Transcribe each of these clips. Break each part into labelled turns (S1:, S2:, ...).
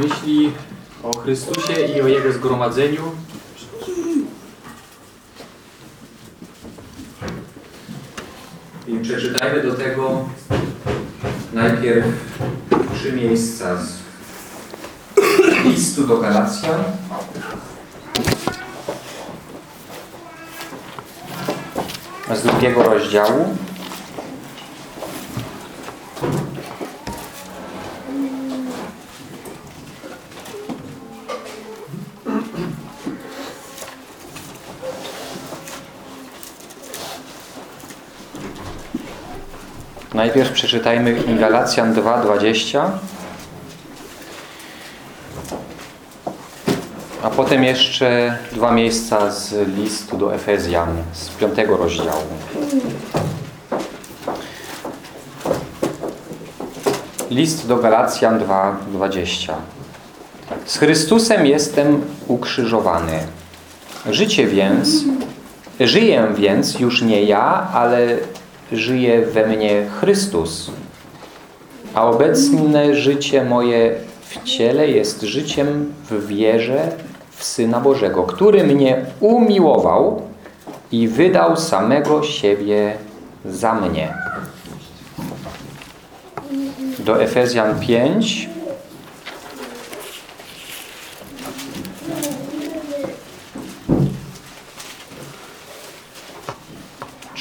S1: myśli o Chrystusie i o Jego zgromadzeniu. I przeczytajmy do tego najpierw trzy miejsca z listu do Galacjan. Z drugiego rozdziału. Najpierw przeczytajmy Galacjan 2:20. A potem jeszcze dwa miejsca z listu do Efezjan z piątego rozdziału. List do Galacjan 2:20. Z Chrystusem jestem ukrzyżowany. Życie więc, żyję więc już nie ja, ale żyje we mnie Chrystus. A obecne życie moje w ciele jest życiem w wierze w Syna Bożego, który mnie umiłował i wydał samego siebie za mnie. Do Efezjan 5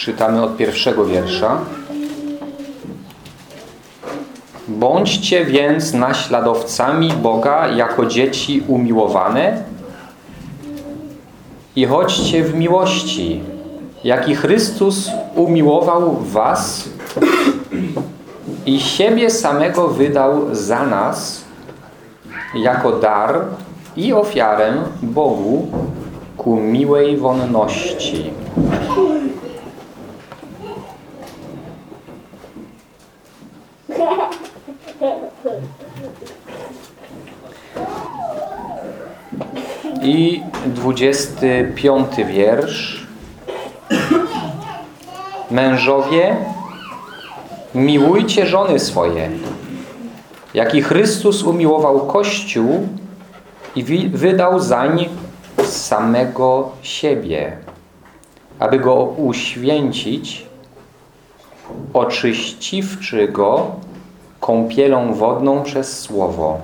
S1: Czytamy od pierwszego wiersza. Bądźcie więc naśladowcami Boga jako dzieci umiłowane i chodźcie w miłości, jaki Chrystus umiłował was i siebie samego wydał za nas jako dar i ofiarę Bogu ku miłej wonności. I 25 wiersz. Mężowie, miłujcie żony swoje, jaki Chrystus umiłował Kościół i wydał zań samego siebie, aby go uświęcić, oczyściwszy go kąpielą wodną przez Słowo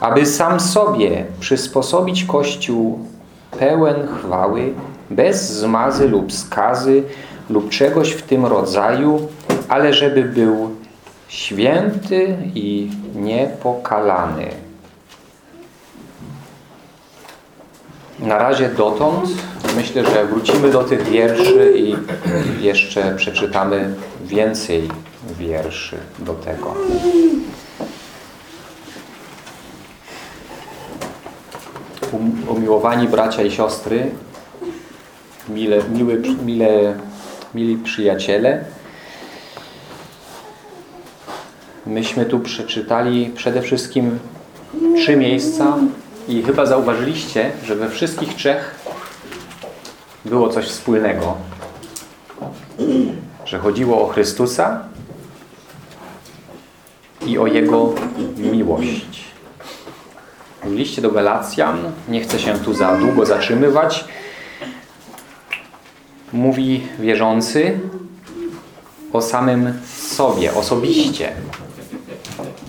S1: aby sam sobie przysposobić Kościół pełen chwały, bez zmazy lub skazy lub czegoś w tym rodzaju, ale żeby był święty i niepokalany. Na razie dotąd myślę, że wrócimy do tych wierszy i jeszcze przeczytamy więcej wierszy do tego. Umiłowani bracia i siostry, mile, miły, mile, mili przyjaciele, myśmy tu przeczytali przede wszystkim trzy miejsca i chyba zauważyliście, że we wszystkich trzech było coś wspólnego. Że chodziło o Chrystusa i o Jego miłość. W liście do Galacjan, nie chcę się tu za długo zatrzymywać, mówi wierzący o samym sobie, osobiście.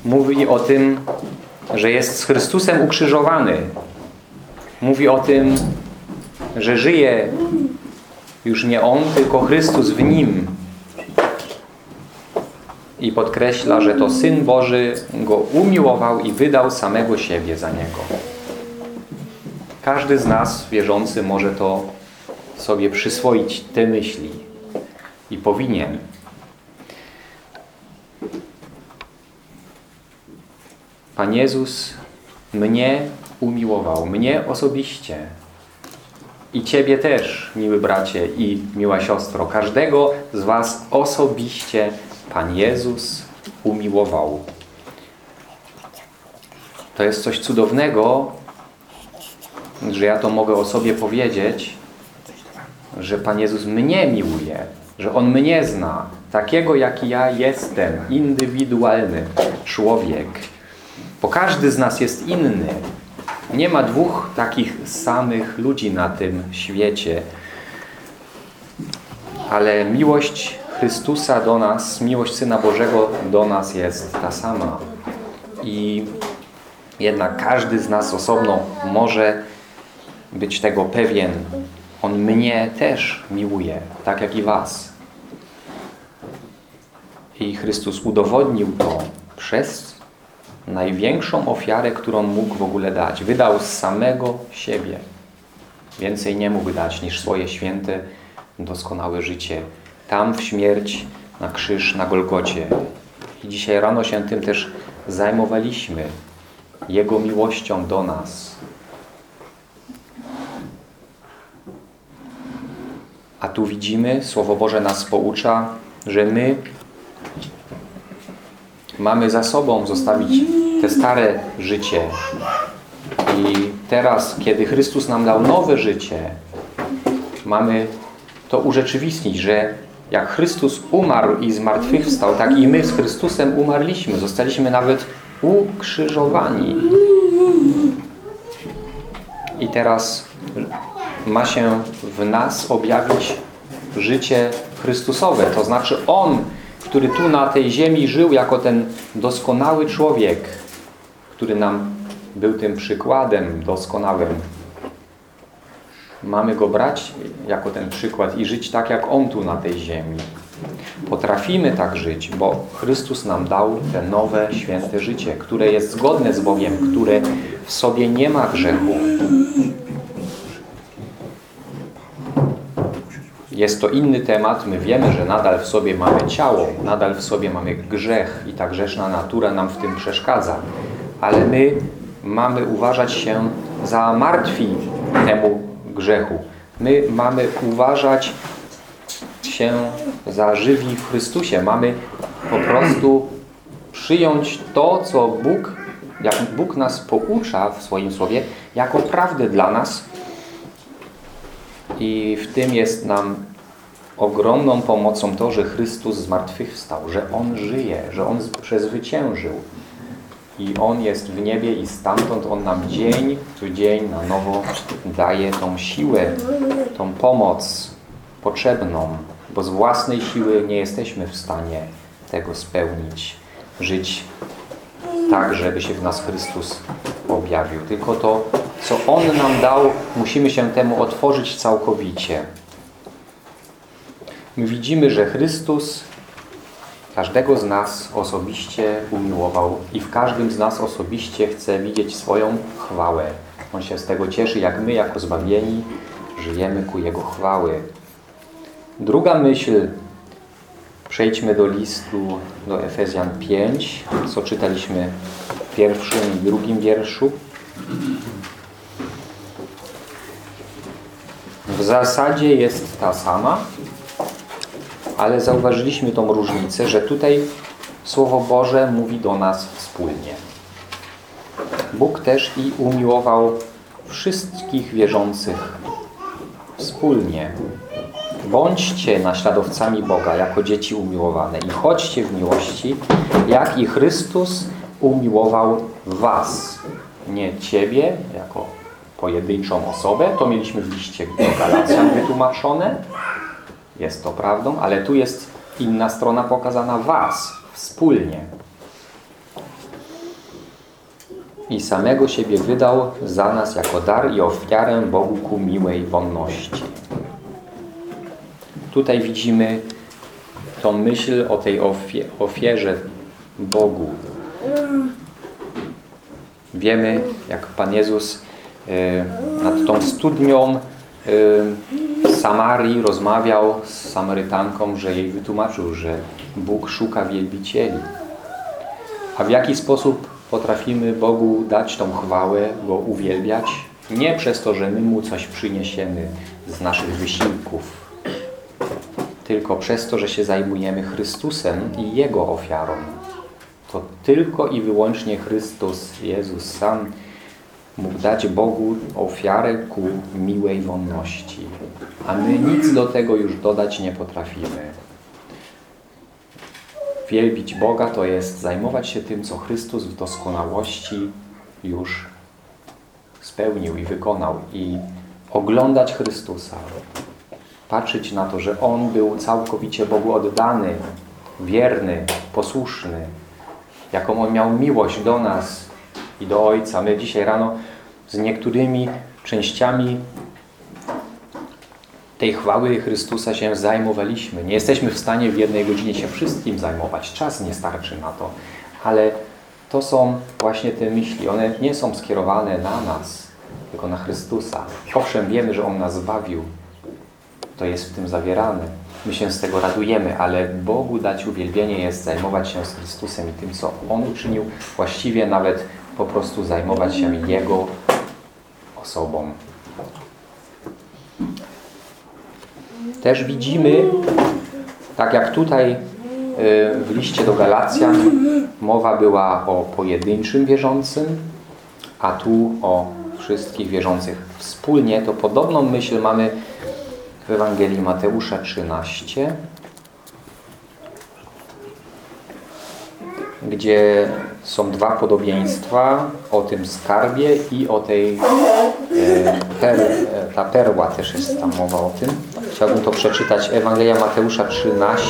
S1: Mówi o tym, że jest z Chrystusem ukrzyżowany. Mówi o tym, że żyje już nie On, tylko Chrystus w Nim i podkreśla, że to Syn Boży go umiłował i wydał samego siebie za niego. Każdy z nas, wierzący, może to sobie przyswoić te myśli i powinien. Pan Jezus mnie umiłował, mnie osobiście. I Ciebie też, miły bracie i miła siostro. Każdego z Was osobiście Pan Jezus umiłował. To jest coś cudownego, że ja to mogę o sobie powiedzieć, że Pan Jezus mnie miłuje, że On mnie zna, takiego jaki ja jestem, indywidualny człowiek. Bo każdy z nas jest inny. Nie ma dwóch takich samych ludzi na tym świecie. Ale miłość Chrystusa do nas, miłość Syna Bożego do nas jest ta sama. I jednak każdy z nas osobno może być tego pewien. On mnie też miłuje, tak jak i was. I Chrystus udowodnił to przez największą ofiarę, którą mógł w ogóle dać. Wydał z samego siebie. Więcej nie mógł dać niż swoje święte, doskonałe życie. Tam w śmierć, na krzyż, na Golgocie. I dzisiaj rano się tym też zajmowaliśmy. Jego miłością do nas. A tu widzimy, Słowo Boże nas poucza, że my mamy za sobą zostawić te stare życie. I teraz, kiedy Chrystus nam dał nowe życie, mamy to urzeczywistnić, że jak Chrystus umarł i zmartwychwstał, tak i my z Chrystusem umarliśmy. Zostaliśmy nawet ukrzyżowani. I teraz ma się w nas objawić życie Chrystusowe. To znaczy On, który tu na tej ziemi żył jako ten doskonały człowiek, który nam był tym przykładem doskonałym. Mamy go brać jako ten przykład i żyć tak, jak On tu na tej ziemi. Potrafimy tak żyć, bo Chrystus nam dał te nowe, święte życie, które jest zgodne z Bogiem, które w sobie nie ma grzechu. Jest to inny temat. My wiemy, że nadal w sobie mamy ciało, nadal w sobie mamy grzech i ta grzeszna natura nam w tym przeszkadza. Ale my mamy uważać się za martwi temu grzechu. My mamy uważać się za żywi w Chrystusie. Mamy po prostu przyjąć to, co Bóg, jak Bóg nas poucza w swoim Słowie, jako prawdę dla nas. I w tym jest nam ogromną pomocą to, że Chrystus zmartwychwstał, że On żyje, że On przezwyciężył. I On jest w niebie i stamtąd On nam dzień co dzień na nowo daje tą siłę, tą pomoc potrzebną, bo z własnej siły nie jesteśmy w stanie tego spełnić, żyć tak, żeby się w nas Chrystus objawił. Tylko to, co On nam dał, musimy się temu otworzyć całkowicie. My widzimy, że Chrystus każdego z nas osobiście umiłował i w każdym z nas osobiście chce widzieć swoją chwałę. On się z tego cieszy, jak my, jako zbawieni, żyjemy ku Jego chwały. Druga myśl, przejdźmy do listu do Efezjan 5, co czytaliśmy w pierwszym i drugim wierszu. W zasadzie jest ta sama, ale zauważyliśmy tą różnicę, że tutaj Słowo Boże mówi do nas wspólnie. Bóg też i umiłował wszystkich wierzących wspólnie. Bądźcie naśladowcami Boga jako dzieci umiłowane i chodźcie w miłości, jak i Chrystus umiłował was. Nie Ciebie jako pojedynczą osobę, to mieliśmy w liście do Galacjan wytłumaczone, jest to prawdą, ale tu jest inna strona pokazana was, wspólnie. I samego siebie wydał za nas jako dar i ofiarę Bogu ku miłej wonności. Tutaj widzimy tą myśl o tej ofierze Bogu. Wiemy, jak Pan Jezus y, nad tą studnią y, Samarii rozmawiał z Samarytanką, że jej wytłumaczył, że Bóg szuka wielbicieli. A w jaki sposób potrafimy Bogu dać tą chwałę, Go uwielbiać? Nie przez to, że my Mu coś przyniesiemy z naszych wysiłków, tylko przez to, że się zajmujemy Chrystusem i Jego ofiarą. To tylko i wyłącznie Chrystus, Jezus sam mógł dać Bogu ofiarę ku miłej wonności. A my nic do tego już dodać nie potrafimy. wielbić Boga to jest zajmować się tym, co Chrystus w doskonałości już spełnił i wykonał i oglądać Chrystusa, patrzeć na to, że On był całkowicie Bogu oddany, wierny, posłuszny, jaką On miał miłość do nas i do Ojca. My dzisiaj rano z niektórymi częściami tej chwały Chrystusa się zajmowaliśmy. Nie jesteśmy w stanie w jednej godzinie się wszystkim zajmować. Czas nie starczy na to. Ale to są właśnie te myśli. One nie są skierowane na nas, tylko na Chrystusa. Owszem, wiemy, że On nas zbawił. To jest w tym zawierane. My się z tego radujemy, ale Bogu dać uwielbienie jest zajmować się z Chrystusem i tym, co On uczynił. Właściwie nawet po prostu zajmować się Jego osobą. Też widzimy, tak jak tutaj y, w liście do Galacjan mowa była o pojedynczym wierzącym, a tu o wszystkich wierzących wspólnie, to podobną myśl mamy w Ewangelii Mateusza 13, gdzie są dwa podobieństwa o tym skarbie i o tej e, per, e, ta perła też jest tam mowa o tym. Chciałbym to przeczytać. Ewangelia Mateusza 13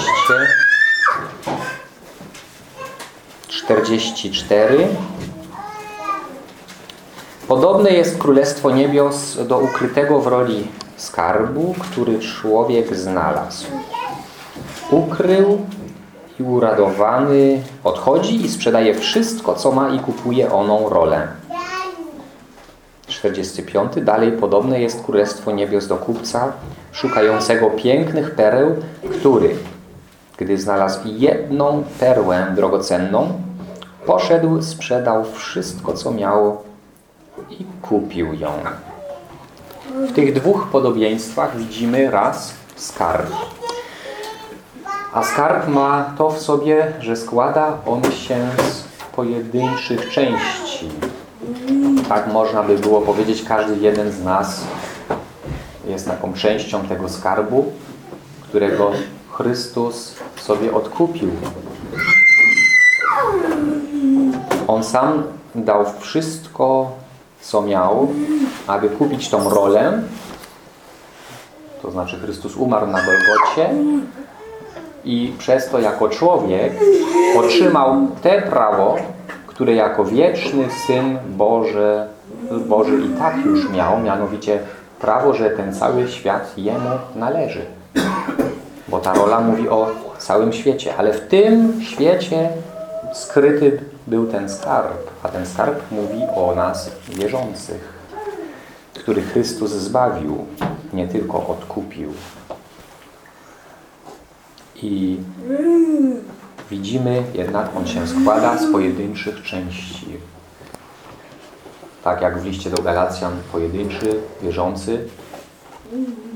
S1: 44 Podobne jest Królestwo Niebios do ukrytego w roli skarbu, który człowiek znalazł. Ukrył i uradowany odchodzi i sprzedaje wszystko, co ma i kupuje oną rolę. 45. Dalej podobne jest Królestwo Niebios do kupca szukającego pięknych pereł, który, gdy znalazł jedną perłę drogocenną, poszedł, sprzedał wszystko, co miał i kupił ją. W tych dwóch podobieństwach widzimy raz skarb. A skarb ma to w sobie, że składa on się z pojedynczych części. Tak można by było powiedzieć, każdy jeden z nas jest taką częścią tego skarbu, którego Chrystus sobie odkupił. On sam dał wszystko, co miał, aby kupić tą rolę. To znaczy Chrystus umarł na Golgocie i przez to jako człowiek otrzymał te prawo, które jako wieczny Syn Boże, Boży i tak już miał, mianowicie prawo, że ten cały świat Jemu należy. Bo ta rola mówi o całym świecie, ale w tym świecie skryty był ten skarb, a ten skarb mówi o nas wierzących, których Chrystus zbawił, nie tylko odkupił. I widzimy jednak, on się składa z pojedynczych części. Tak jak w liście do Galacjan pojedynczy, wierzący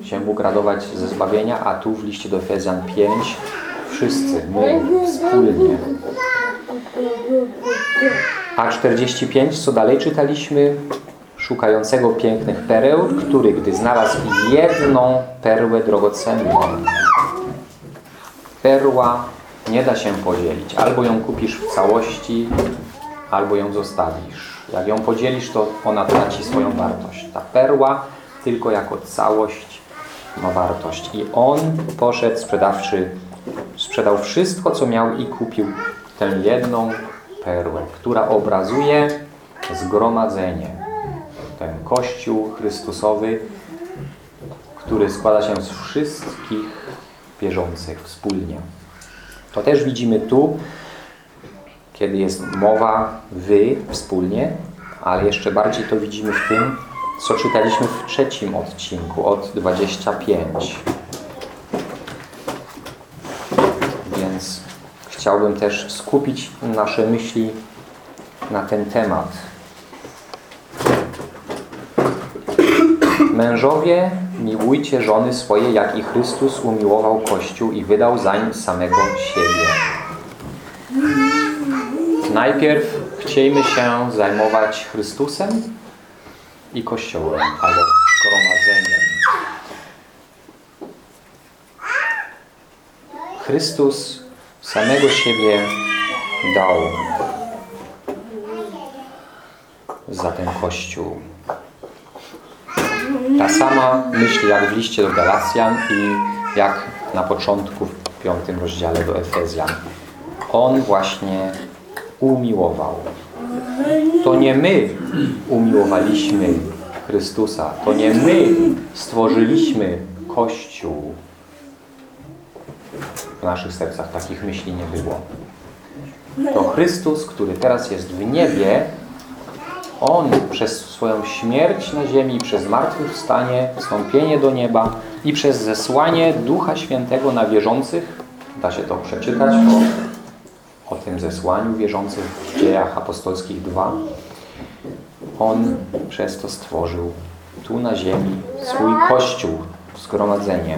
S1: się mógł radować ze zbawienia, a tu w liście do Efezjan 5 wszyscy, my wspólnie. A 45, co dalej czytaliśmy? Szukającego pięknych pereł, który gdy znalazł jedną perłę drogocenną. Perła nie da się podzielić. Albo ją kupisz w całości, albo ją zostawisz. Jak ją podzielisz, to ona traci swoją wartość. Ta perła tylko jako całość ma wartość. I on poszedł sprzedawczy, sprzedał wszystko, co miał i kupił tę jedną perłę, która obrazuje zgromadzenie. Ten Kościół Chrystusowy, który składa się z wszystkich wierzących wspólnie. To też widzimy tu, kiedy jest mowa wy wspólnie, ale jeszcze bardziej to widzimy w tym, co czytaliśmy w trzecim odcinku, od 25. Więc chciałbym też skupić nasze myśli na ten temat. Mężowie, miłujcie żony swoje, jak i Chrystus umiłował Kościół i wydał zań samego siebie. Najpierw chciejmy się zajmować Chrystusem i Kościołem, albo zgromadzeniem. Chrystus samego siebie dał za ten Kościół. Ta sama myśl jak w liście do Galacjan i jak na początku w piątym rozdziale do Efezjan. On właśnie umiłował. To nie my umiłowaliśmy Chrystusa. To nie my stworzyliśmy Kościół. W naszych sercach takich myśli nie było. To Chrystus, który teraz jest w niebie, On przez swoją śmierć na ziemi, przez zmartwychwstanie, wstąpienie do nieba i przez zesłanie Ducha Świętego na wierzących, da się to przeczytać o, o tym zesłaniu wierzących w dziejach apostolskich 2, On przez to stworzył tu na ziemi swój Kościół, zgromadzenie,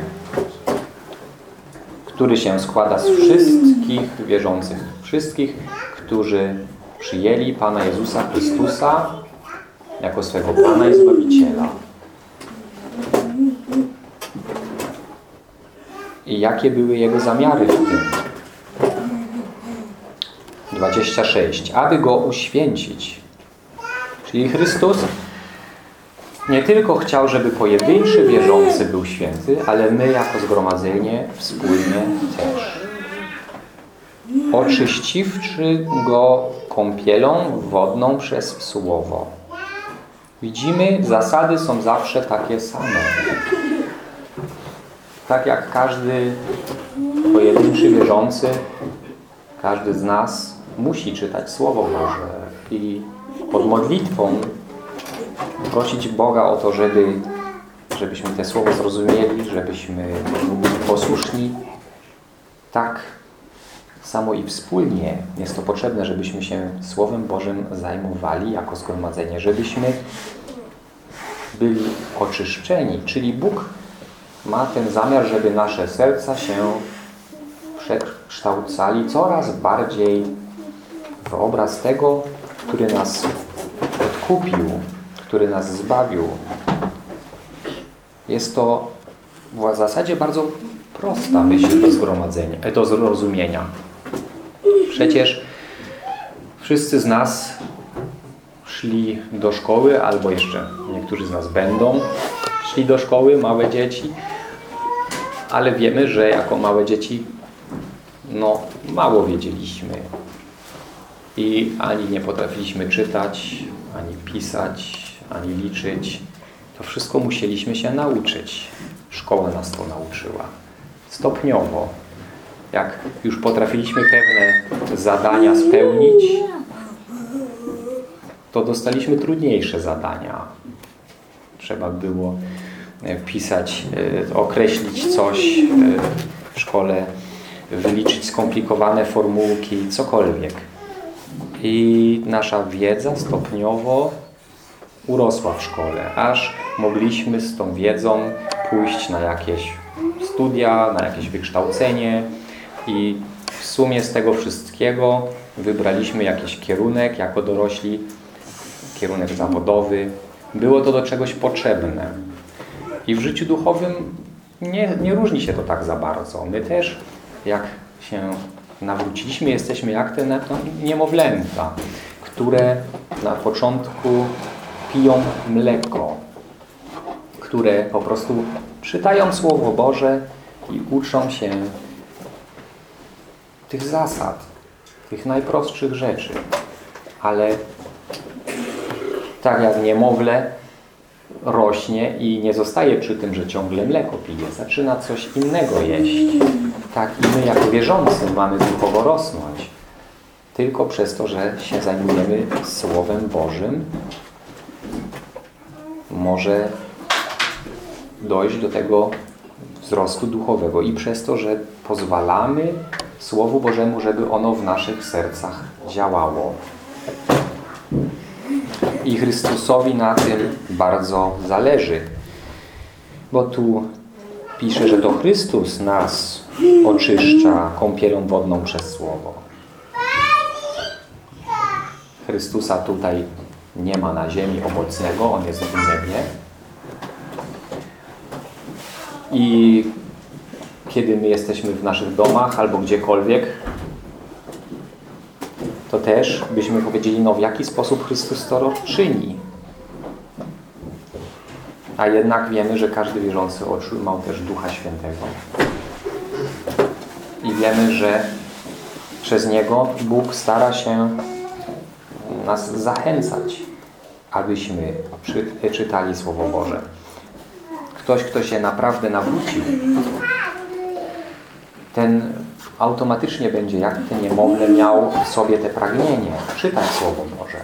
S1: który się składa z wszystkich wierzących, wszystkich, którzy przyjęli Pana Jezusa Chrystusa jako swego Pana i Zbawiciela. I jakie były Jego zamiary w tym? 26. Aby Go uświęcić. Czyli Chrystus nie tylko chciał, żeby pojedynczy wierzący był święty, ale my jako zgromadzenie wspólnie też. Oczyściwszy go kąpielą wodną przez słowo. Widzimy, zasady są zawsze takie same. Tak jak każdy pojedynczy wierzący, każdy z nas musi czytać Słowo Boże i pod modlitwą prosić Boga o to, żeby, żebyśmy te słowo zrozumieli, żebyśmy byli posłuszni. Tak samo i wspólnie jest to potrzebne, żebyśmy się Słowem Bożym zajmowali jako zgromadzenie, żebyśmy byli oczyszczeni, czyli Bóg ma ten zamiar, żeby nasze serca się przekształcali coraz bardziej w obraz tego, który nas odkupił, który nas zbawił. Jest to w zasadzie bardzo prosta myśl do zgromadzenia, do zrozumienia. Przecież wszyscy z nas szli do szkoły, albo jeszcze niektórzy z nas będą szli do szkoły, małe dzieci, ale wiemy, że jako małe dzieci no, mało wiedzieliśmy i ani nie potrafiliśmy czytać, ani pisać, ani liczyć. To wszystko musieliśmy się nauczyć. Szkoła nas to nauczyła. Stopniowo. Jak już potrafiliśmy pewne zadania spełnić, to dostaliśmy trudniejsze zadania. Trzeba było pisać, określić coś w szkole, wyliczyć skomplikowane formułki, cokolwiek. I nasza wiedza stopniowo urosła w szkole, aż mogliśmy z tą wiedzą pójść na jakieś studia, na jakieś wykształcenie i w sumie z tego wszystkiego wybraliśmy jakiś kierunek jako dorośli, kierunek zawodowy. Było to do czegoś potrzebne. I w życiu duchowym nie, nie różni się to tak za bardzo. My też, jak się nawróciliśmy, jesteśmy jak te niemowlęta, które na początku piją mleko, które po prostu czytają Słowo Boże i uczą się tych zasad, tych najprostszych rzeczy. Ale tak jak niemowlę rośnie i nie zostaje przy tym, że ciągle mleko pije, zaczyna coś innego jeść. Tak i my jako wierzący mamy duchowo rosnąć. Tylko przez to, że się zajmujemy Słowem Bożym, może dojść do tego wzrostu duchowego i przez to, że pozwalamy Słowu Bożemu, żeby ono w naszych sercach działało. I Chrystusowi na tym bardzo zależy. Bo tu pisze, że to Chrystus nas oczyszcza kąpielą wodną przez Słowo. Chrystusa tutaj nie ma na ziemi obecnego, On jest w niebie. I kiedy my jesteśmy w naszych domach albo gdziekolwiek, to też byśmy powiedzieli, no w jaki sposób Chrystus to czyni. A jednak wiemy, że każdy wierzący otrzymał też Ducha Świętego. I wiemy, że przez Niego Bóg stara się nas zachęcać, abyśmy czytali Słowo Boże. Ktoś, kto się naprawdę nawrócił, ten automatycznie będzie, jak ten niemowlę miał w sobie te pragnienie, czytać Słowo Boże.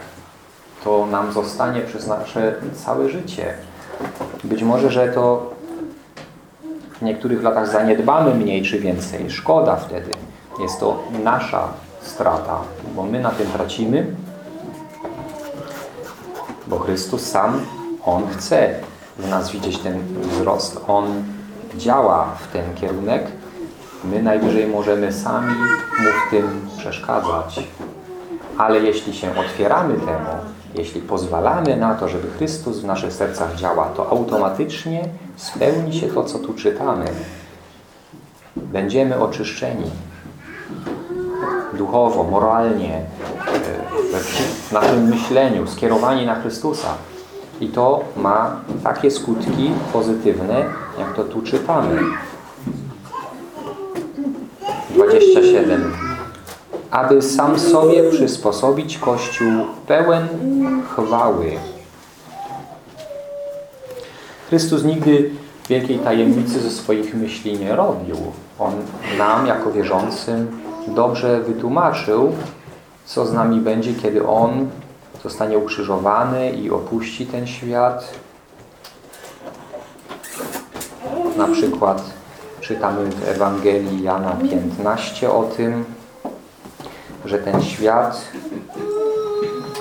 S1: To nam zostanie przez nasze całe życie. Być może, że to w niektórych latach zaniedbamy mniej czy więcej. Szkoda wtedy. Jest to nasza strata, bo my na tym tracimy, bo Chrystus sam, On chce w nas widzieć ten wzrost. On działa w ten kierunek. My najwyżej możemy sami Mu w tym przeszkadzać. Ale jeśli się otwieramy temu, jeśli pozwalamy na to, żeby Chrystus w naszych sercach działa, to automatycznie spełni się to, co tu czytamy. Będziemy oczyszczeni duchowo, moralnie, w naszym myśleniu, skierowani na Chrystusa. I to ma takie skutki pozytywne, jak to tu czytamy. 27. Aby sam sobie przysposobić Kościół pełen chwały. Chrystus nigdy wielkiej tajemnicy ze swoich myśli nie robił. On nam, jako wierzącym, dobrze wytłumaczył, co z nami będzie, kiedy On zostanie ukrzyżowany i opuści ten świat. Na przykład czytamy w Ewangelii Jana 15 o tym, że ten świat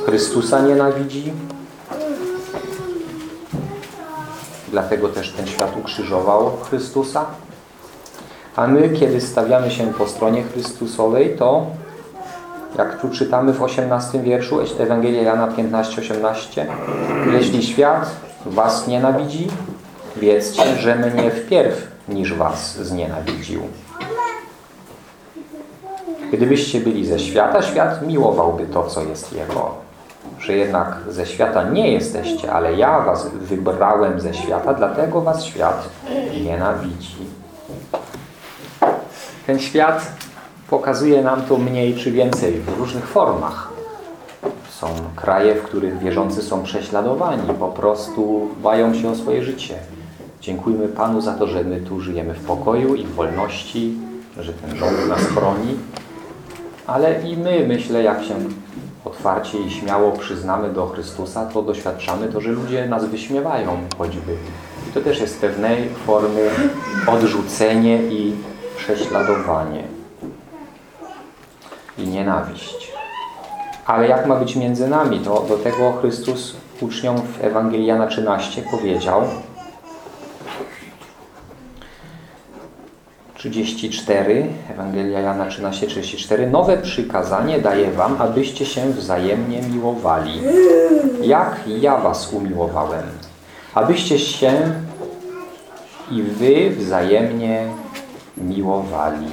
S1: Chrystusa nienawidzi. Dlatego też ten świat ukrzyżował Chrystusa. A my, kiedy stawiamy się po stronie Chrystusowej, to jak tu czytamy w 18 wierszu Ewangelia Jana 15-18 Jeśli świat was nienawidzi, wiedzcie, że mnie wpierw niż was znienawidził. Gdybyście byli ze świata, świat miłowałby to, co jest Jego. Że jednak ze świata nie jesteście, ale ja was wybrałem ze świata, dlatego was świat nienawidzi. Ten świat pokazuje nam to mniej czy więcej w różnych formach. Są kraje, w których wierzący są prześladowani, po prostu dbają się o swoje życie. Dziękujmy Panu za to, że my tu żyjemy w pokoju i w wolności, że ten rząd nas chroni. Ale i my, myślę, jak się otwarcie i śmiało przyznamy do Chrystusa, to doświadczamy to, że ludzie nas wyśmiewają choćby. I to też jest pewnej formy odrzucenie i prześladowanie i nienawiść. Ale jak ma być między nami? To do tego Chrystus uczniom w Ewangelii Jana 13 powiedział 34, Ewangelia Jana 13, 34 Nowe przykazanie daję wam, abyście się wzajemnie miłowali. Jak ja was umiłowałem. Abyście się i wy wzajemnie miłowali.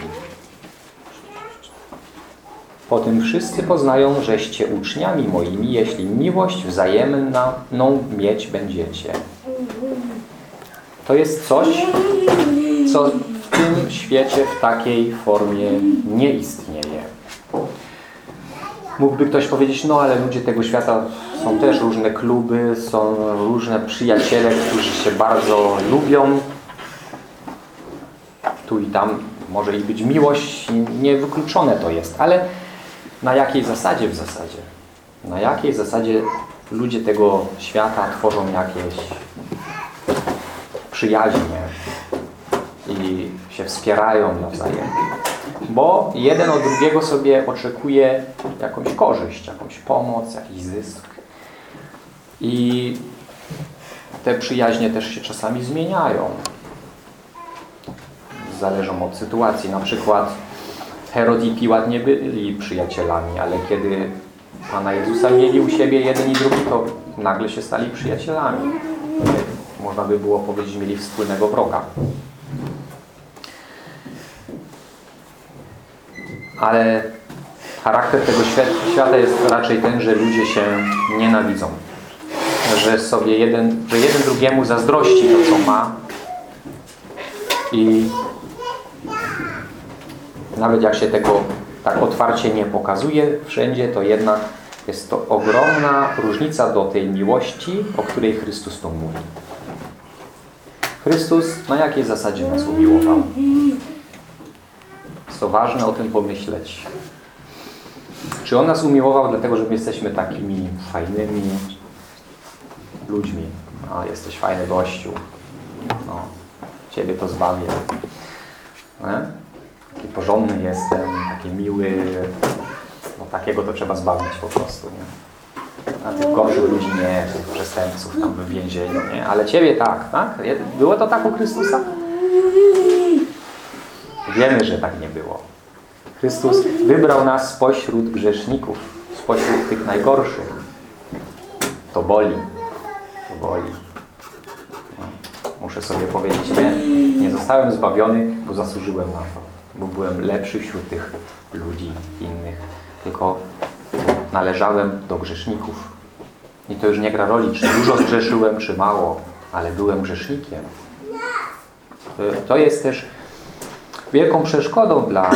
S1: Po tym wszyscy poznają, żeście uczniami moimi, jeśli miłość wzajemną mieć będziecie. To jest coś, co w tym świecie w takiej formie nie istnieje. Mógłby ktoś powiedzieć, no ale ludzie tego świata są też różne kluby, są różne przyjaciele, którzy się bardzo lubią. Tu i tam może i być miłość, niewykluczone to jest, ale na jakiej zasadzie w zasadzie? Na jakiej zasadzie ludzie tego świata tworzą jakieś przyjaźnie się wspierają nawzajem? Bo jeden od drugiego sobie oczekuje jakąś korzyść, jakąś pomoc, jakiś zysk. I te przyjaźnie też się czasami zmieniają. Zależą od sytuacji. Na przykład Herod i Piłat nie byli przyjacielami, ale kiedy Pana Jezusa mieli u siebie jeden i drugi, to nagle się stali przyjacielami. Można by było powiedzieć, mieli wspólnego wroga. Ale charakter tego świata jest raczej ten, że ludzie się nienawidzą. Że sobie jeden, że jeden drugiemu zazdrości to, co ma. I nawet jak się tego tak otwarcie nie pokazuje wszędzie, to jednak jest to ogromna różnica do tej miłości, o której Chrystus tu mówi. Chrystus na jakiej zasadzie nas umiłował? To ważne o tym pomyśleć. Czy On nas umiłował dlatego, że my jesteśmy takimi fajnymi ludźmi? A, jesteś fajny gościu. No, Ciebie to zbawię. Nie? Taki porządny jestem, taki miły. No, takiego to trzeba zbawić po prostu. Nie? A tych gorszych ludzi nie, tych przestępców tam w więzieniu, nie? Ale Ciebie tak, tak? Było to tak u Chrystusa? Wiemy, że tak nie było. Chrystus wybrał nas spośród grzeszników, spośród tych najgorszych. To boli. To boli. No, muszę sobie powiedzieć, nie, nie zostałem zbawiony, bo zasłużyłem na to. Bo byłem lepszy wśród tych ludzi innych. Tylko należałem do grzeszników. I to już nie gra roli, czy dużo zgrzeszyłem, czy mało, ale byłem grzesznikiem. To jest też wielką przeszkodą dla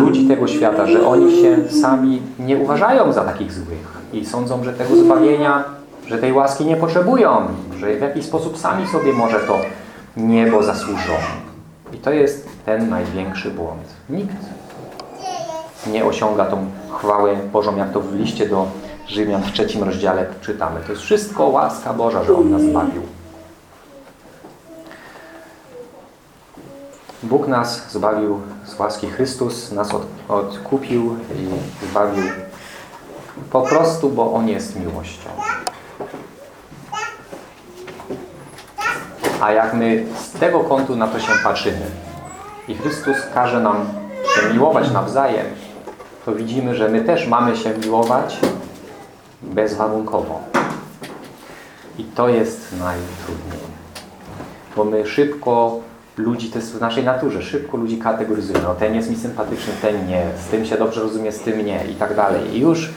S1: ludzi tego świata, że oni się sami nie uważają za takich złych i sądzą, że tego zbawienia, że tej łaski nie potrzebują, że w jakiś sposób sami sobie może to niebo zasłużą. I to jest ten największy błąd. Nikt nie osiąga tą chwałę Bożą, jak to w liście do Rzymian w trzecim rozdziale czytamy. To jest wszystko łaska Boża, że On nas zbawił. Bóg nas zbawił z łaski Chrystus, nas od, odkupił i zbawił po prostu, bo On jest miłością. A jak my z tego kątu na to się patrzymy i Chrystus każe nam się miłować nawzajem, to widzimy, że my też mamy się miłować bezwarunkowo. I to jest najtrudniej. Bo my szybko ludzi, to jest w naszej naturze, szybko ludzi kategoryzujemy. No ten jest mi sympatyczny, ten nie, z tym się dobrze rozumie, z tym nie i tak dalej. I już,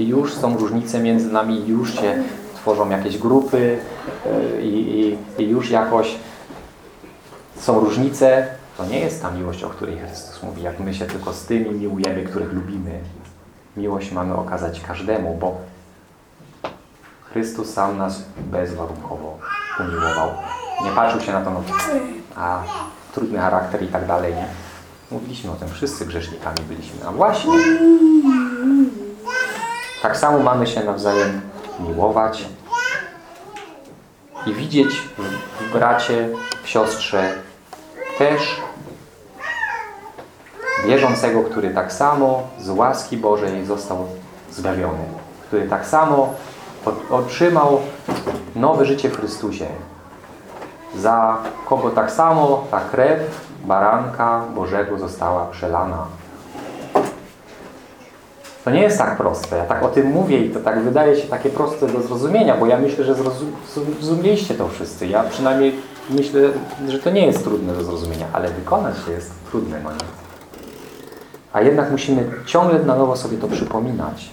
S1: już są różnice między nami, już się tworzą jakieś grupy i, i, i już jakoś są różnice. To nie jest ta miłość, o której Chrystus mówi, jak my się tylko z tymi miłujemy, których lubimy. Miłość mamy okazać każdemu, bo Chrystus sam nas bezwarunkowo umiłował. Nie patrzył się na to, no, a trudny charakter i tak dalej. Nie? Mówiliśmy o tym, wszyscy grzesznikami byliśmy. A właśnie, tak samo mamy się nawzajem miłować i widzieć w bracie, w siostrze też wierzącego, który tak samo z łaski Bożej został zbawiony, który tak samo otrzymał nowe życie w Chrystusie, za kogo tak samo ta krew baranka Bożego została przelana. To nie jest tak proste. Ja tak o tym mówię i to tak wydaje się takie proste do zrozumienia, bo ja myślę, że zrozumieliście to wszyscy. Ja przynajmniej myślę, że to nie jest trudne do zrozumienia, ale wykonać jest trudne, no? A jednak musimy ciągle na nowo sobie to przypominać.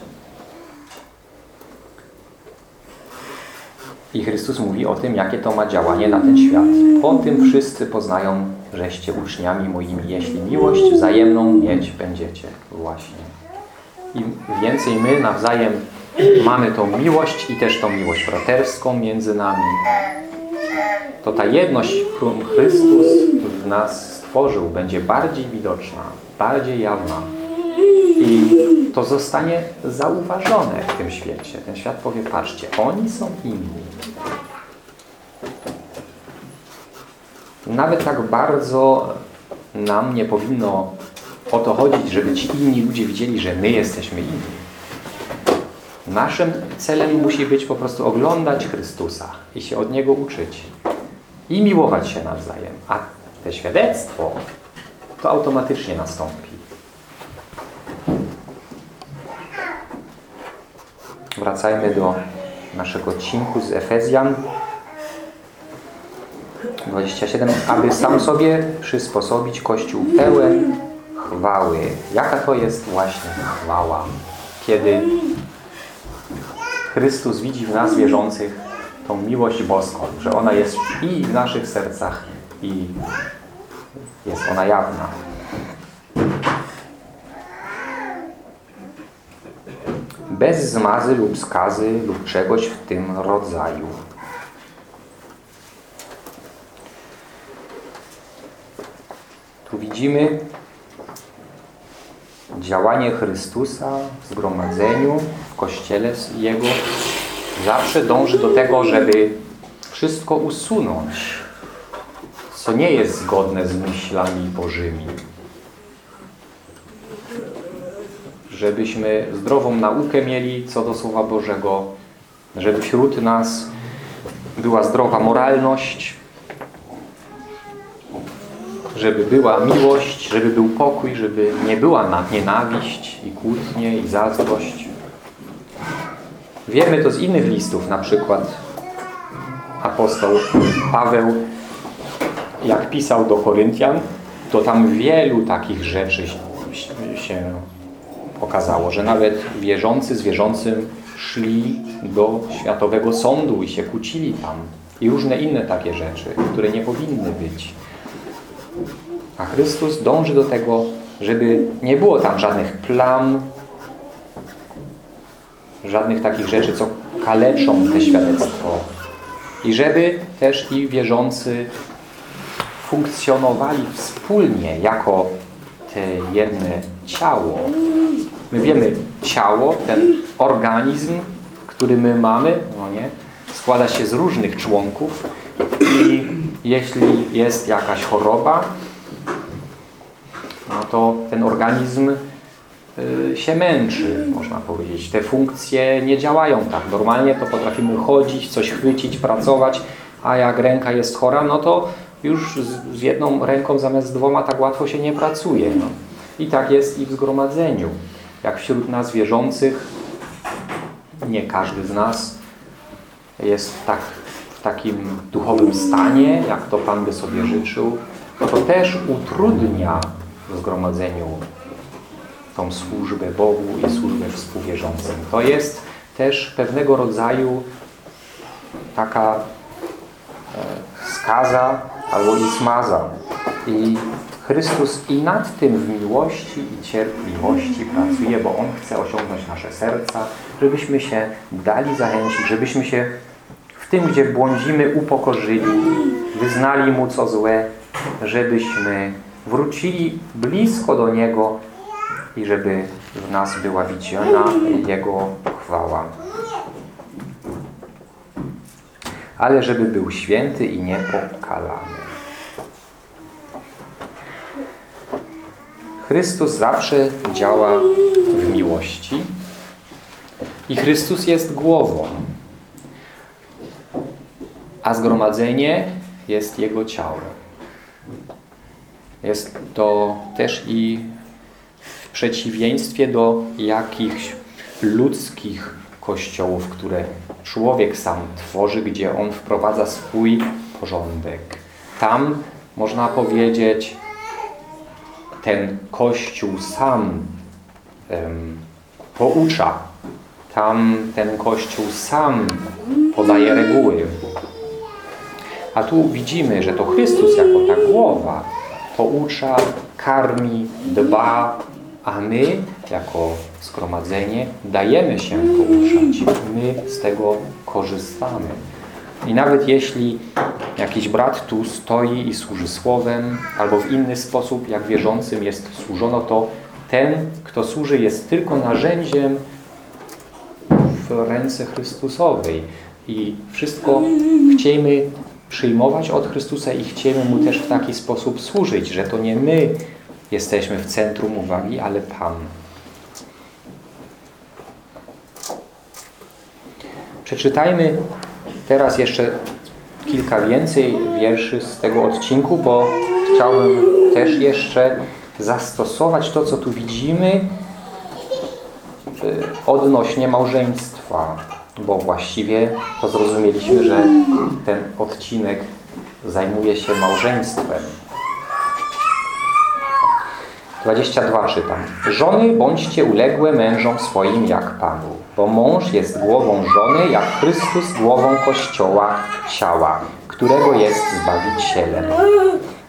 S1: I Chrystus mówi o tym, jakie to ma działanie na ten świat. Po tym wszyscy poznają, żeście uczniami moimi, jeśli miłość wzajemną mieć będziecie. Właśnie. Im więcej my nawzajem mamy tą miłość i też tą miłość braterską między nami, to ta jedność, którą Chrystus w nas stworzył, będzie bardziej widoczna, bardziej jawna. I to zostanie zauważone w tym świecie. Ten świat powie, patrzcie, oni są inni. Nawet tak bardzo nam nie powinno o to chodzić, żeby ci inni ludzie widzieli, że my jesteśmy inni. Naszym celem musi być po prostu oglądać Chrystusa i się od Niego uczyć. I miłować się nawzajem. A te świadectwo to automatycznie nastąpi. Wracajmy do naszego odcinku z Efezjan 27. Aby sam sobie przysposobić Kościół pełen chwały. Jaka to jest właśnie chwała? Kiedy Chrystus widzi w nas wierzących tą miłość boską, że ona jest i w naszych sercach, i jest ona jawna. Bez zmazy lub skazy lub czegoś w tym rodzaju. Tu widzimy działanie Chrystusa w zgromadzeniu, w Kościele Jego. Zawsze dąży do tego, żeby wszystko usunąć, co nie jest zgodne z myślami Bożymi. Żebyśmy zdrową naukę mieli co do Słowa Bożego, żeby wśród nas była zdrowa moralność, żeby była miłość, żeby był pokój, żeby nie była nienawiść i kłótnie i zazdrość. Wiemy to z innych listów, na przykład apostoł Paweł, jak pisał do Koryntian, to tam wielu takich rzeczy się okazało, że nawet wierzący z wierzącym szli do światowego sądu i się kłócili tam. I różne inne takie rzeczy, które nie powinny być. A Chrystus dąży do tego, żeby nie było tam żadnych plam, żadnych takich rzeczy, co kaleczą te świadectwo. I żeby też i wierzący funkcjonowali wspólnie jako te jedne ciało. My wiemy, ciało, ten organizm, który my mamy, no nie, składa się z różnych członków i jeśli jest jakaś choroba, no to ten organizm y, się męczy, można powiedzieć. Te funkcje nie działają tak. Normalnie to potrafimy chodzić, coś chwycić, pracować, a jak ręka jest chora, no to już z jedną ręką zamiast dwoma tak łatwo się nie pracuje. No. I tak jest i w zgromadzeniu. Jak wśród nas wierzących, nie każdy z nas jest tak, w takim duchowym stanie, jak to Pan by sobie życzył, to też utrudnia w zgromadzeniu tą służbę Bogu i służbę współwierzącym. To jest też pewnego rodzaju taka e, skaza albo i smaza. I Chrystus i nad tym w miłości i cierpliwości pracuje, bo On chce osiągnąć nasze serca, żebyśmy się dali zachęcić, żebyśmy się w tym, gdzie błądzimy, upokorzyli, wyznali Mu co złe, żebyśmy wrócili blisko do Niego i żeby w nas była widziana Jego chwała. Ale żeby był święty i niepokalany. Chrystus zawsze działa w miłości i Chrystus jest głową, a zgromadzenie jest Jego ciałem. Jest to też i w przeciwieństwie do jakichś ludzkich kościołów, które człowiek sam tworzy, gdzie on wprowadza swój porządek. Tam można powiedzieć, ten Kościół sam um, poucza. Tam ten Kościół sam podaje reguły. A tu widzimy, że to Chrystus jako ta głowa poucza, karmi, dba, a my jako zgromadzenie dajemy się pouczać. My z tego korzystamy. I nawet jeśli jakiś brat tu stoi i służy słowem, albo w inny sposób, jak wierzącym jest służono, to ten, kto służy, jest tylko narzędziem w ręce Chrystusowej. I wszystko chciejmy przyjmować od Chrystusa i chciemy Mu też w taki sposób służyć, że to nie my jesteśmy w centrum uwagi, ale Pan. Przeczytajmy teraz jeszcze kilka więcej wierszy z tego odcinku, bo chciałbym też jeszcze zastosować to, co tu widzimy odnośnie małżeństwa, bo właściwie to zrozumieliśmy, że ten odcinek zajmuje się małżeństwem. 22 czytam. Żony bądźcie uległe mężom swoim jak Panu, bo mąż jest głową żony, jak Chrystus głową Kościoła ciała, którego jest Zbawicielem.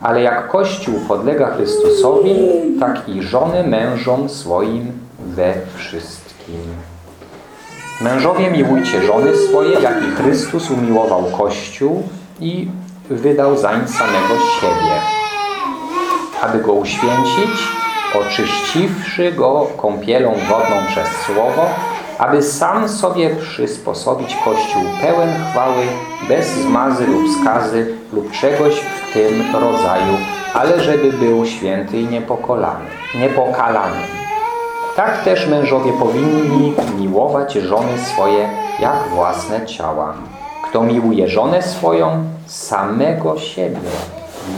S1: Ale jak Kościół podlega Chrystusowi, tak i żony mężom swoim we wszystkim. Mężowie miłujcie żony swoje, jak i Chrystus umiłował Kościół i wydał zań samego siebie, aby go uświęcić, oczyściwszy go kąpielą wodną przez Słowo, aby sam sobie przysposobić Kościół pełen chwały, bez zmazy lub skazy lub czegoś w tym rodzaju, ale żeby był święty i niepokolany, niepokalany. Tak też mężowie powinni miłować żony swoje jak własne ciała. Kto miłuje żonę swoją, samego siebie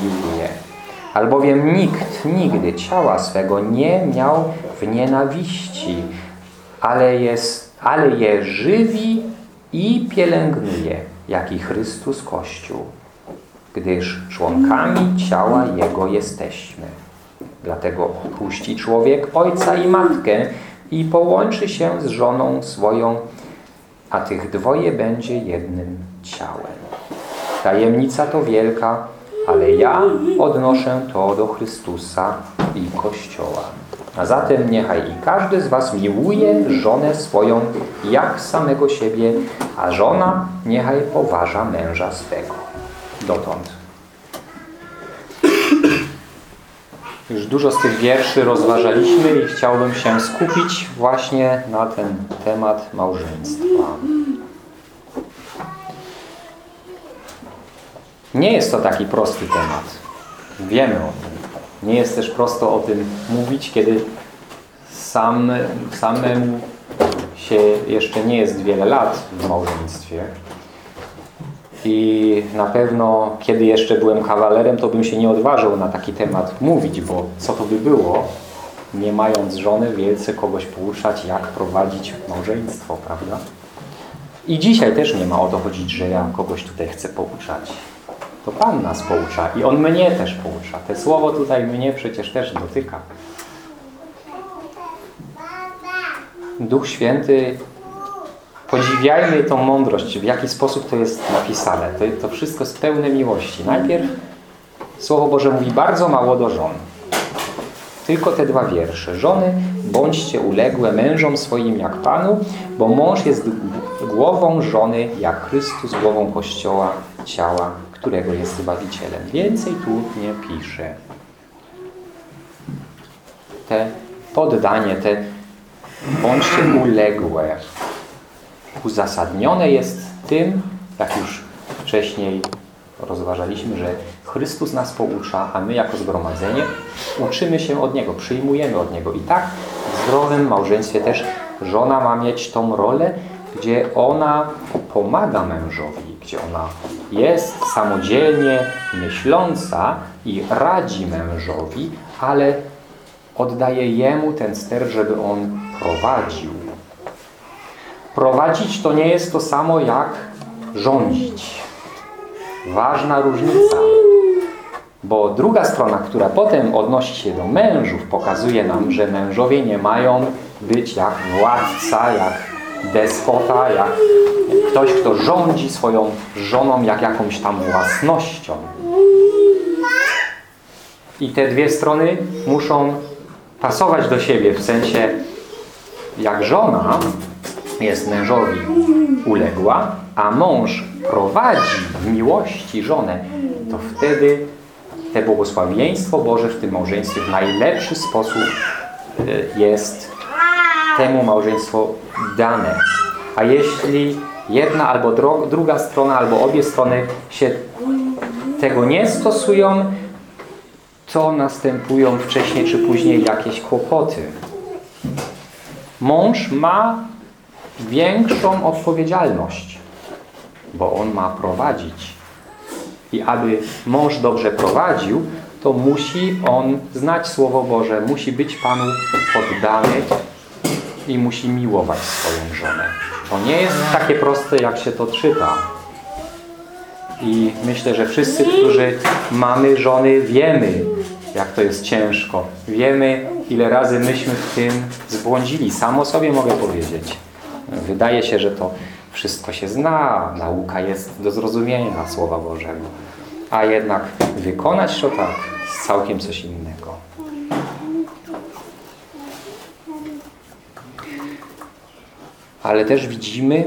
S1: miłuje. Albowiem nikt nigdy ciała swego nie miał w nienawiści, ale, jest, ale je żywi i pielęgnuje, jak i Chrystus Kościół, gdyż członkami ciała Jego jesteśmy. Dlatego opuści człowiek ojca i matkę i połączy się z żoną swoją, a tych dwoje będzie jednym ciałem. Tajemnica to wielka, ale ja odnoszę to do Chrystusa i Kościoła. A zatem niechaj i każdy z was miłuje żonę swoją jak samego siebie, a żona niechaj poważa męża swego. Dotąd. Już dużo z tych wierszy rozważaliśmy i chciałbym się skupić właśnie na ten temat małżeństwa. Nie jest to taki prosty temat. Wiemy o tym. Nie jest też prosto o tym mówić, kiedy sam, samemu się jeszcze nie jest wiele lat w małżeństwie. I na pewno, kiedy jeszcze byłem kawalerem, to bym się nie odważył na taki temat mówić, bo co to by było, nie mając żony, wielce kogoś pouczać, jak prowadzić małżeństwo, prawda? I dzisiaj też nie ma o to chodzić, że ja kogoś tutaj chcę pouczać. To Pan nas poucza i On mnie też poucza. Te słowo tutaj mnie przecież też dotyka. Duch Święty, podziwiajmy tą mądrość, w jaki sposób to jest napisane. To, to wszystko jest pełne miłości. Najpierw Słowo Boże mówi bardzo mało do żon. Tylko te dwa wiersze. Żony, bądźcie uległe mężom swoim jak Panu, bo mąż jest głową żony, jak Chrystus głową Kościoła, ciała, którego jest Zbawicielem. Więcej tu nie pisze. Te poddanie, te bądźcie uległe, uzasadnione jest tym, jak już wcześniej rozważaliśmy, że Chrystus nas poucza, a my jako zgromadzenie uczymy się od Niego, przyjmujemy od Niego. I tak w zdrowym małżeństwie też żona ma mieć tą rolę, gdzie ona pomaga mężowi, gdzie ona jest samodzielnie myśląca i radzi mężowi, ale oddaje jemu ten ster, żeby on prowadził. Prowadzić to nie jest to samo jak rządzić. Ważna różnica. Bo druga strona, która potem odnosi się do mężów, pokazuje nam, że mężowie nie mają być jak władca, jak despota, jak ktoś, kto rządzi swoją żoną jak jakąś tam własnością. I te dwie strony muszą pasować do siebie, w sensie jak żona jest mężowi uległa, a mąż prowadzi w miłości żonę, to wtedy te błogosławieństwo Boże w tym małżeństwie w najlepszy sposób e, jest temu małżeństwu dane. A jeśli jedna albo druga strona, albo obie strony się tego nie stosują, to następują wcześniej czy później jakieś kłopoty. Mąż ma większą odpowiedzialność, bo on ma prowadzić. I aby mąż dobrze prowadził, to musi on znać Słowo Boże, musi być Panu poddany i musi miłować swoją żonę. To nie jest takie proste, jak się to czyta. I myślę, że wszyscy, którzy mamy żony, wiemy, jak to jest ciężko. Wiemy, ile razy myśmy w tym zbłądzili. Samo sobie mogę powiedzieć. Wydaje się, że to wszystko się zna, nauka jest do zrozumienia Słowa Bożego. A jednak wykonać to tak jest całkiem coś innego. Ale też widzimy,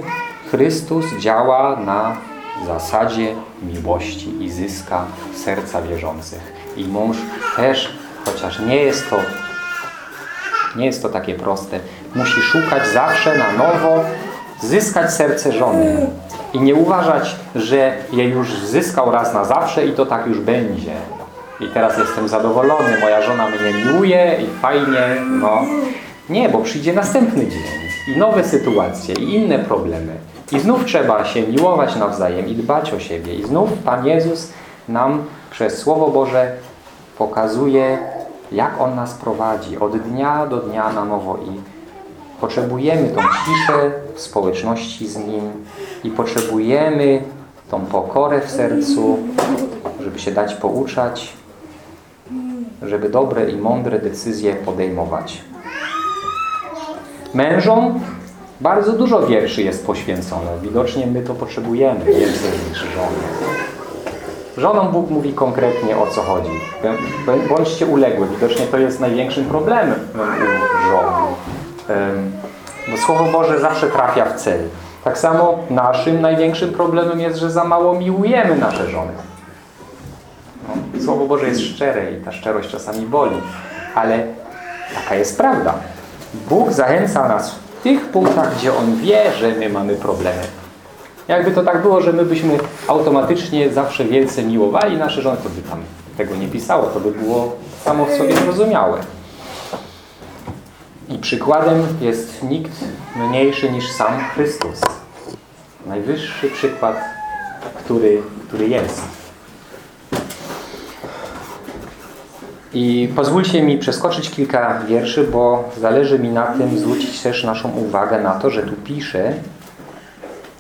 S1: Chrystus działa na zasadzie miłości i zyska serca wierzących. I mąż też, chociaż nie jest to nie jest to takie proste, musi szukać zawsze na nowo, zyskać serce żony. I nie uważać, że je już zyskał raz na zawsze i to tak już będzie. I teraz jestem zadowolony, moja żona mnie miłuje i fajnie, no. Nie, bo przyjdzie następny dzień i nowe sytuacje i inne problemy. I znów trzeba się miłować nawzajem i dbać o siebie. I znów Pan Jezus nam przez Słowo Boże pokazuje, jak On nas prowadzi od dnia do dnia na nowo i potrzebujemy tą ciszę w społeczności z Nim i potrzebujemy tą pokorę w sercu, żeby się dać pouczać, żeby dobre i mądre decyzje podejmować. Mężom bardzo dużo wierszy jest poświęcone. Widocznie my to potrzebujemy więcej niż żony. Żonom Bóg mówi konkretnie o co chodzi. Bądźcie uległy. Widocznie to jest największym problemem u żon. Bo Słowo Boże zawsze trafia w cel. Tak samo naszym największym problemem jest, że za mało miłujemy nasze żony. No, Słowo Boże jest szczere i ta szczerość czasami boli. Ale taka jest prawda. Bóg zachęca nas w tych punktach, gdzie On wie, że my mamy problemy. Jakby to tak było, że my byśmy automatycznie zawsze wielce miłowali nasze żony, to by tam tego nie pisało, to by było samo w sobie zrozumiałe. I przykładem jest nikt mniejszy niż sam Chrystus. Najwyższy przykład, który, który jest. I pozwólcie mi przeskoczyć kilka wierszy, bo zależy mi na tym zwrócić też naszą uwagę na to, że tu pisze,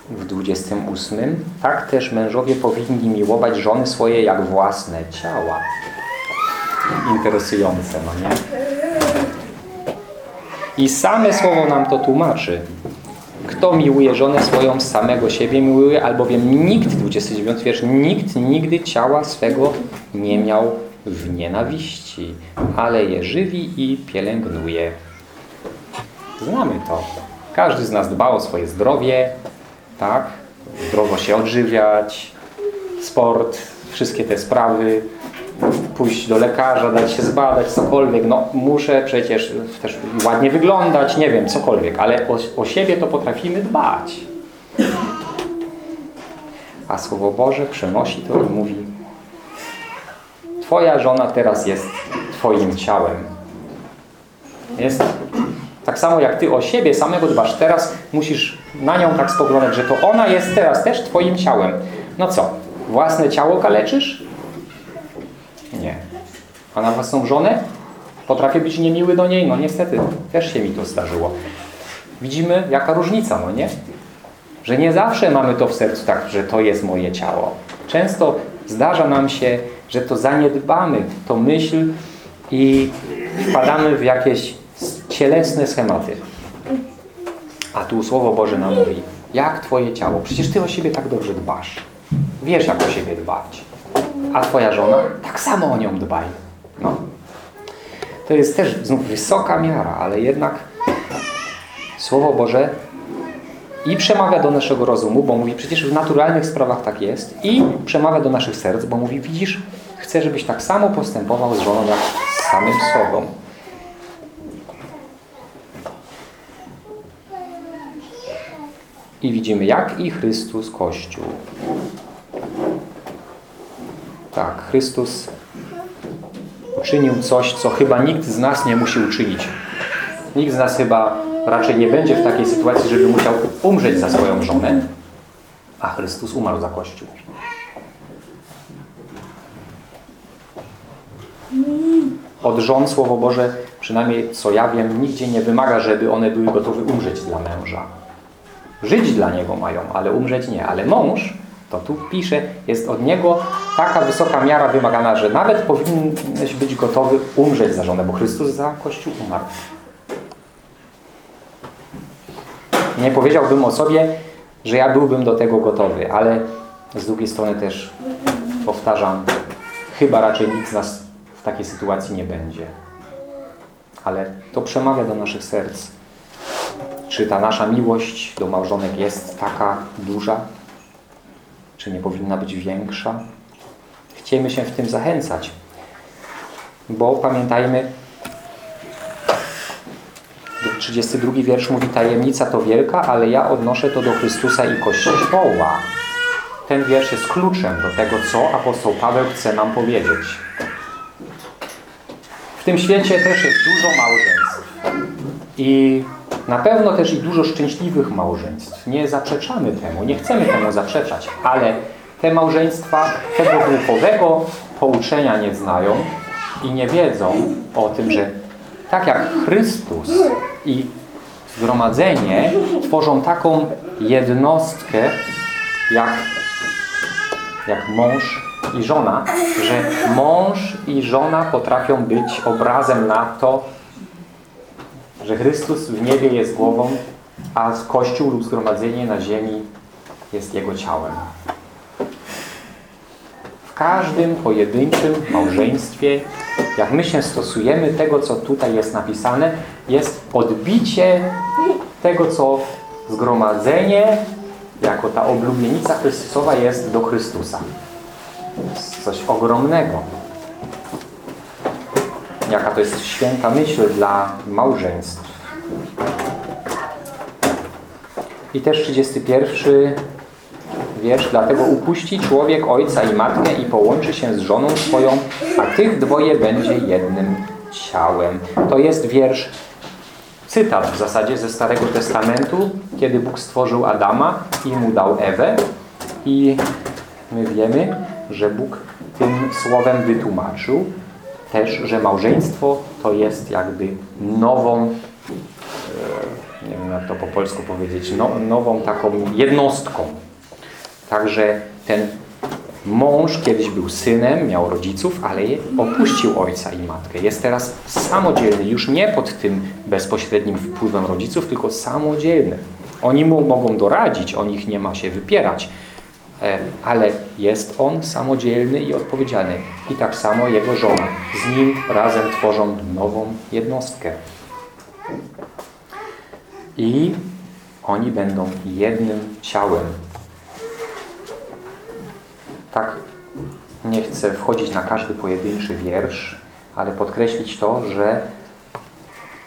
S1: w 28. Tak też mężowie powinni miłować żony swoje jak własne ciała. Interesujące, no nie? I same słowo nam to tłumaczy. Kto miłuje żonę swoją samego siebie miłuje, albowiem nikt, 29 wiersz, nikt nigdy ciała swego nie miał w nienawiści, ale je żywi i pielęgnuje. Znamy to. Każdy z nas dba o swoje zdrowie, tak? Zdrowo się odżywiać, sport, wszystkie te sprawy, pójść do lekarza, dać się zbadać, cokolwiek. No muszę przecież też ładnie wyglądać, nie wiem, cokolwiek, ale o, o siebie to potrafimy dbać. A Słowo Boże przenosi to i mówi Twoja żona teraz jest Twoim ciałem. Jest tak samo jak Ty o siebie samego dbasz, teraz musisz na nią tak spoglądać, że to ona jest teraz też Twoim ciałem. No co? Własne ciało kaleczysz? Nie. A na własną żonę? Potrafię być niemiły do niej? No niestety, też się mi to zdarzyło. Widzimy, jaka różnica, no nie? Że nie zawsze mamy to w sercu tak, że to jest moje ciało. Często zdarza nam się, że to zaniedbamy, to myśl i wpadamy w jakieś cielesne schematy. A tu Słowo Boże nam mówi, jak Twoje ciało? Przecież Ty o siebie tak dobrze dbasz. Wiesz, jak o siebie dbać. A Twoja żona? Tak samo o nią dbaj. No. To jest też znów wysoka miara, ale jednak Słowo Boże i przemawia do naszego rozumu, bo mówi, przecież w naturalnych sprawach tak jest i przemawia do naszych serc, bo mówi, widzisz, chcę, żebyś tak samo postępował z żoną jak z samym sobą. I widzimy, jak i Chrystus Kościół. Tak, Chrystus uczynił coś, co chyba nikt z nas nie musi uczynić. Nikt z nas chyba raczej nie będzie w takiej sytuacji, żeby musiał umrzeć za swoją żonę, a Chrystus umarł za Kościół. Od żon Słowo Boże, przynajmniej co ja wiem, nigdzie nie wymaga, żeby one były gotowe umrzeć dla męża. Żyć dla niego mają, ale umrzeć nie. Ale mąż To tu pisze, jest od niego taka wysoka miara wymagana, że nawet powinieneś być gotowy umrzeć za żonę, bo Chrystus za Kościół umarł. Nie powiedziałbym o sobie, że ja byłbym do tego gotowy, ale z drugiej strony też powtarzam, chyba raczej nikt z nas w takiej sytuacji nie będzie. Ale to przemawia do naszych serc. Czy ta nasza miłość do małżonek jest taka duża? Czy nie powinna być większa? Chciejmy się w tym zachęcać. Bo pamiętajmy, 32 wiersz mówi, tajemnica to wielka, ale ja odnoszę to do Chrystusa i Kościoła. Ten wiersz jest kluczem do tego, co apostoł Paweł chce nam powiedzieć. W tym świecie też jest dużo małżeństw. I na pewno też i dużo szczęśliwych małżeństw. Nie zaprzeczamy temu, nie chcemy temu zaprzeczać, ale te małżeństwa tego duchowego pouczenia nie znają i nie wiedzą o tym, że tak jak Chrystus i zgromadzenie tworzą taką jednostkę jak, jak mąż i żona, że mąż i żona potrafią być obrazem na to, że Chrystus w niebie jest głową, a Kościół lub zgromadzenie na ziemi jest Jego ciałem. Każdym pojedynczym małżeństwie, jak my się stosujemy tego, co tutaj jest napisane, jest odbicie tego, co zgromadzenie, jako ta oblubienica Chrystusowa jest do Chrystusa. Coś ogromnego. Jaka to jest święta myśl dla małżeństw. I też 31 wiersz. Dlatego upuści człowiek ojca i matkę i połączy się z żoną swoją, a tych dwoje będzie jednym ciałem. To jest wiersz, cytat w zasadzie ze Starego Testamentu, kiedy Bóg stworzył Adama i mu dał Ewę. I my wiemy, że Bóg tym słowem wytłumaczył też, że małżeństwo to jest jakby nową nie wiem jak to po polsku powiedzieć, no, nową taką jednostką. Także ten mąż kiedyś był synem, miał rodziców, ale opuścił ojca i matkę. Jest teraz samodzielny, już nie pod tym bezpośrednim wpływem rodziców, tylko samodzielny. Oni mu mogą doradzić, o nich nie ma się wypierać, e, ale jest on samodzielny i odpowiedzialny. I tak samo jego żona. Z nim razem tworzą nową jednostkę. I oni będą jednym ciałem. Tak nie chcę wchodzić na każdy pojedynczy wiersz, ale podkreślić to, że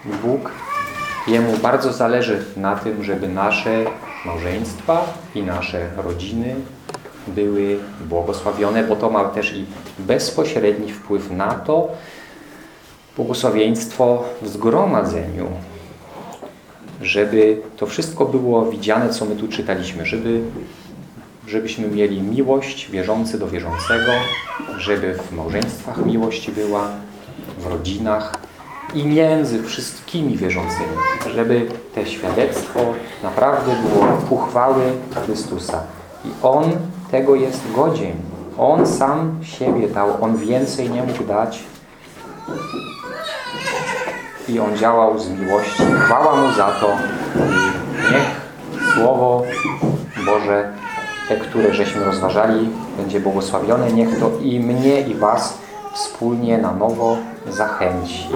S1: Bóg, Jemu bardzo zależy na tym, żeby nasze małżeństwa i nasze rodziny były błogosławione, bo to ma też i bezpośredni wpływ na to błogosławieństwo w zgromadzeniu, żeby to wszystko było widziane, co my tu czytaliśmy, żeby, żebyśmy mieli miłość wierzący do wierzącego, żeby w małżeństwach miłość była, w rodzinach i między wszystkimi wierzącymi, żeby te świadectwo naprawdę było uchwały Chrystusa. I On tego jest godzien. On sam siebie dał, On więcej nie mógł dać, i On działał z miłości. Chwała Mu za to i niech Słowo Boże, które żeśmy rozważali, będzie błogosławione. Niech to i mnie, i Was wspólnie na nowo zachęci.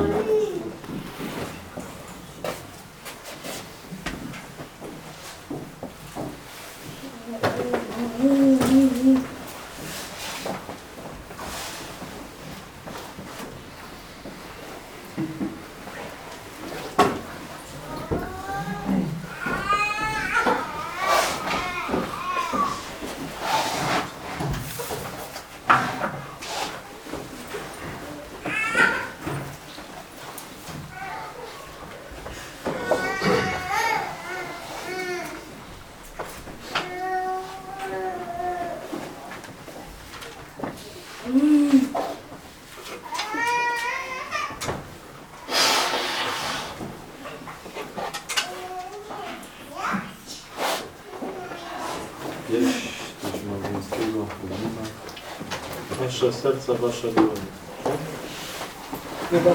S2: Serca, wasze dłonie.
S3: Chyba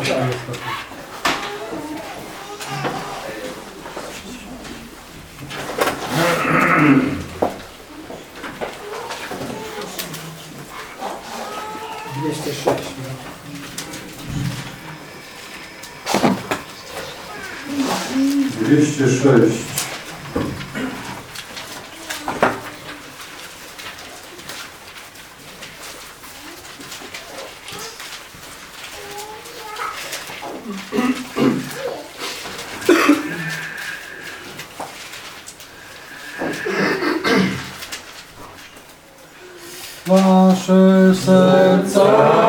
S4: Wasze serca,